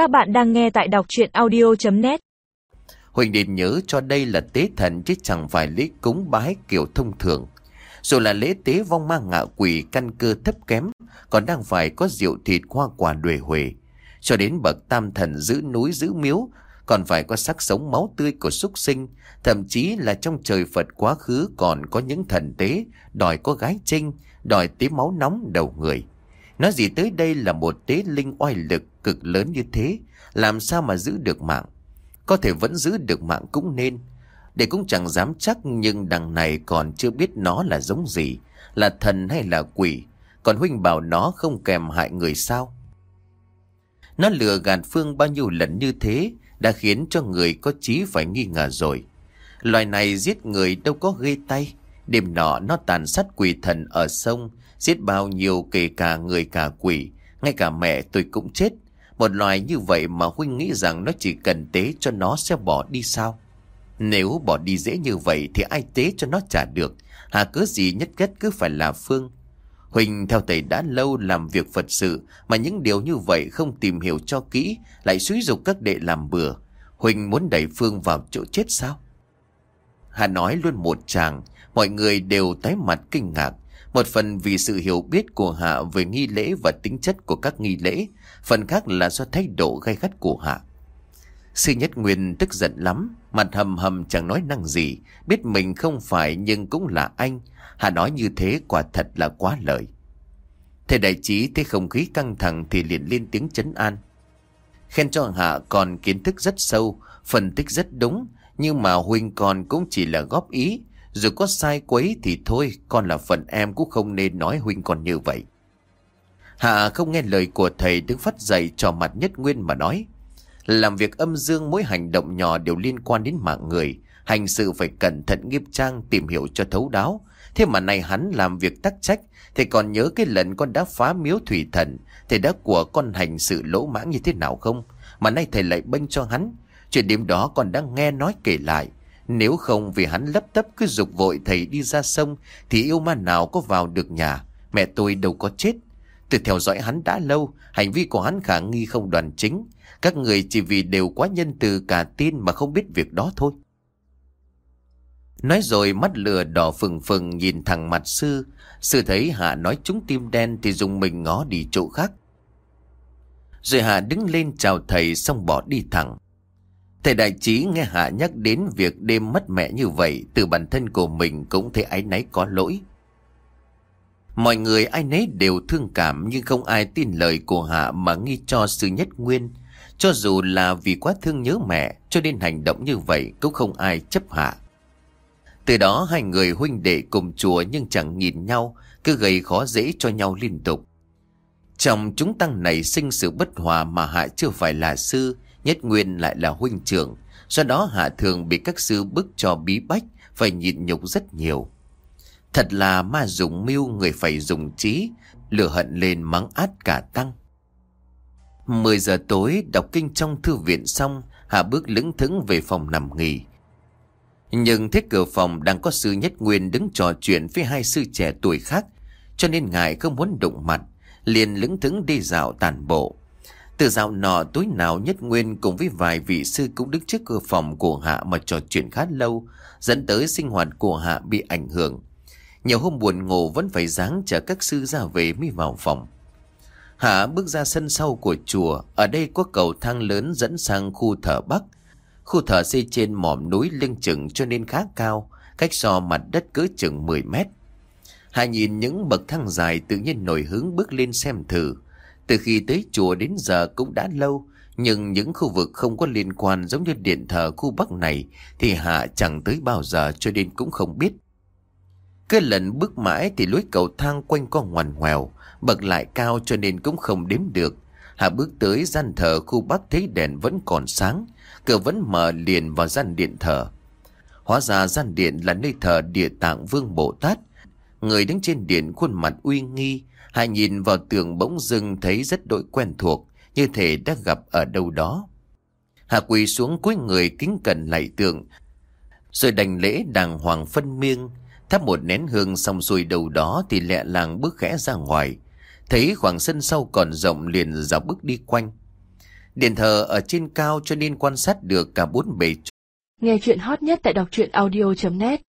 Các bạn đang nghe tại đọc chuyện audio.net Huỳnh Điền nhớ cho đây là tế thần chứ chẳng phải lễ cúng bái kiểu thông thường. Dù là lễ tế vong ma ngạ quỷ căn cơ thấp kém, còn đang phải có rượu thịt hoa quả đuề huề. Cho đến bậc tam thần giữ núi giữ miếu, còn phải có sắc sống máu tươi của súc sinh, thậm chí là trong trời Phật quá khứ còn có những thần tế, đòi có gái trinh, đòi tế máu nóng đầu người. Nói gì tới đây là một tế linh oai lực cực lớn như thế, làm sao mà giữ được mạng. Có thể vẫn giữ được mạng cũng nên. Để cũng chẳng dám chắc nhưng đằng này còn chưa biết nó là giống gì, là thần hay là quỷ. Còn Huynh bảo nó không kèm hại người sao. Nó lừa gạt Phương bao nhiêu lần như thế đã khiến cho người có trí phải nghi ngờ rồi. Loài này giết người đâu có gây tay. Đêm nọ nó tàn sát quỷ thần ở sông, giết bao nhiêu kể cả người cả quỷ, ngay cả mẹ tôi cũng chết. Một loài như vậy mà Huynh nghĩ rằng nó chỉ cần tế cho nó sẽ bỏ đi sao? Nếu bỏ đi dễ như vậy thì ai tế cho nó trả được, hà cứ gì nhất kết cứ phải là Phương. Huỳnh theo thầy đã lâu làm việc Phật sự mà những điều như vậy không tìm hiểu cho kỹ lại xúi dục các đệ làm bừa. Huỳnh muốn đẩy Phương vào chỗ chết sao? Hà nói luôn một chàng, mọi người đều tái mặt kinh ngạc. Một phần vì sự hiểu biết của Hạ về nghi lễ và tính chất của các nghi lễ, phần khác là do thái độ gay gắt của Hạ. Sư Nhất Nguyên tức giận lắm, mặt hầm hầm chẳng nói năng gì, biết mình không phải nhưng cũng là anh. Hạ nói như thế quả thật là quá lợi. Thầy đại trí thấy không khí căng thẳng thì liền lên tiếng chấn an. Khen cho Hạ còn kiến thức rất sâu, phân tích rất đúng, nhưng mà Huynh còn cũng chỉ là góp ý. Dù có sai quấy thì thôi, con là phần em cũng không nên nói Huynh còn như vậy. Hạ không nghe lời của thầy đứng phát dậy cho mặt nhất nguyên mà nói. Làm việc âm dương mỗi hành động nhỏ đều liên quan đến mạng người. Hành sự phải cẩn thận nghiêm trang tìm hiểu cho thấu đáo. Thế mà này hắn làm việc tắc trách. Thầy còn nhớ cái lần con đã phá miếu thủy thần. Thầy đã của con hành sự lỗ mãng như thế nào không? Mà nay thầy lại bênh cho hắn. Chuyện đêm đó con đã nghe nói kể lại. Nếu không vì hắn lấp tấp cứ dục vội thầy đi ra sông thì yêu ma nào có vào được nhà. Mẹ tôi đâu có chết. Từ theo dõi hắn đã lâu, hành vi của hắn khả nghi không đoàn chính. Các người chỉ vì đều quá nhân từ cả tin mà không biết việc đó thôi. Nói rồi mắt lửa đỏ phừng phừng nhìn thẳng mặt sư. Sư thấy Hạ nói trúng tim đen thì dùng mình ngó đi chỗ khác. Rồi Hạ đứng lên chào thầy xong bỏ đi thẳng. Thầy đại trí nghe Hạ nhắc đến việc đêm mất mẹ như vậy từ bản thân của mình cũng thấy áy náy có lỗi. Mọi người ai nấy đều thương cảm nhưng không ai tin lời của Hạ mà nghi cho sư nhất nguyên. Cho dù là vì quá thương nhớ mẹ cho nên hành động như vậy cũng không ai chấp hạ. Từ đó hai người huynh đệ cùng chùa nhưng chẳng nhìn nhau, cứ gây khó dễ cho nhau liên tục. Trong chúng tăng này sinh sự bất hòa mà Hạ chưa phải là sư, nhất nguyên lại là huynh trưởng. Do đó Hạ thường bị các sư bức cho bí bách, phải nhịn nhục rất nhiều. Thật là ma dùng mưu người phải dùng trí, lửa hận lên mắng át cả tăng. 10 giờ tối đọc kinh trong thư viện xong, Hạ bước lững thững về phòng nằm nghỉ. Nhưng thấy cửa phòng đang có sư nhất nguyên đứng trò chuyện với hai sư trẻ tuổi khác, cho nên ngài không muốn đụng mặt, liền lững thững đi dạo tàn bộ. Từ dạo nọ tối nào nhất nguyên cùng với vài vị sư cũng đứng trước cửa phòng của Hạ mà trò chuyện khá lâu, dẫn tới sinh hoạt của Hạ bị ảnh hưởng. Nhiều hôm buồn ngủ vẫn phải dáng chờ các sư ra về mới vào phòng. Hạ bước ra sân sau của chùa, ở đây có cầu thang lớn dẫn sang khu thờ Bắc. Khu thờ xây trên mỏm núi lưng chừng cho nên khá cao, cách so mặt đất cỡ chừng 10 mét. Hạ nhìn những bậc thang dài tự nhiên nổi hứng bước lên xem thử. Từ khi tới chùa đến giờ cũng đã lâu, nhưng những khu vực không có liên quan giống như điện thờ khu Bắc này thì Hạ chẳng tới bao giờ cho nên cũng không biết. Cứ lần bước mãi thì lối cầu thang quanh co ngoằn ngoèo, bậc lại cao cho nên cũng không đếm được. Hạ bước tới gian thờ khu bắc thấy đèn vẫn còn sáng, cửa vẫn mở liền vào gian điện thờ. Hóa ra gian điện là nơi thờ địa tạng vương Bồ Tát. Người đứng trên điện khuôn mặt uy nghi, Hạ nhìn vào tường bỗng dưng thấy rất đội quen thuộc, như thể đã gặp ở đâu đó. Hạ quỳ xuống cuối người kính cẩn lạy tượng, rồi đành lễ đàng hoàng phân miêng, Thắp một nén hương xong xuôi đầu đó thì lẹ làng bước khẽ ra ngoài. Thấy khoảng sân sau còn rộng liền dạo bước đi quanh. Điện thờ ở trên cao cho nên quan sát được cả bốn bề Nghe chuyện hot nhất tại đọc truyện audio.net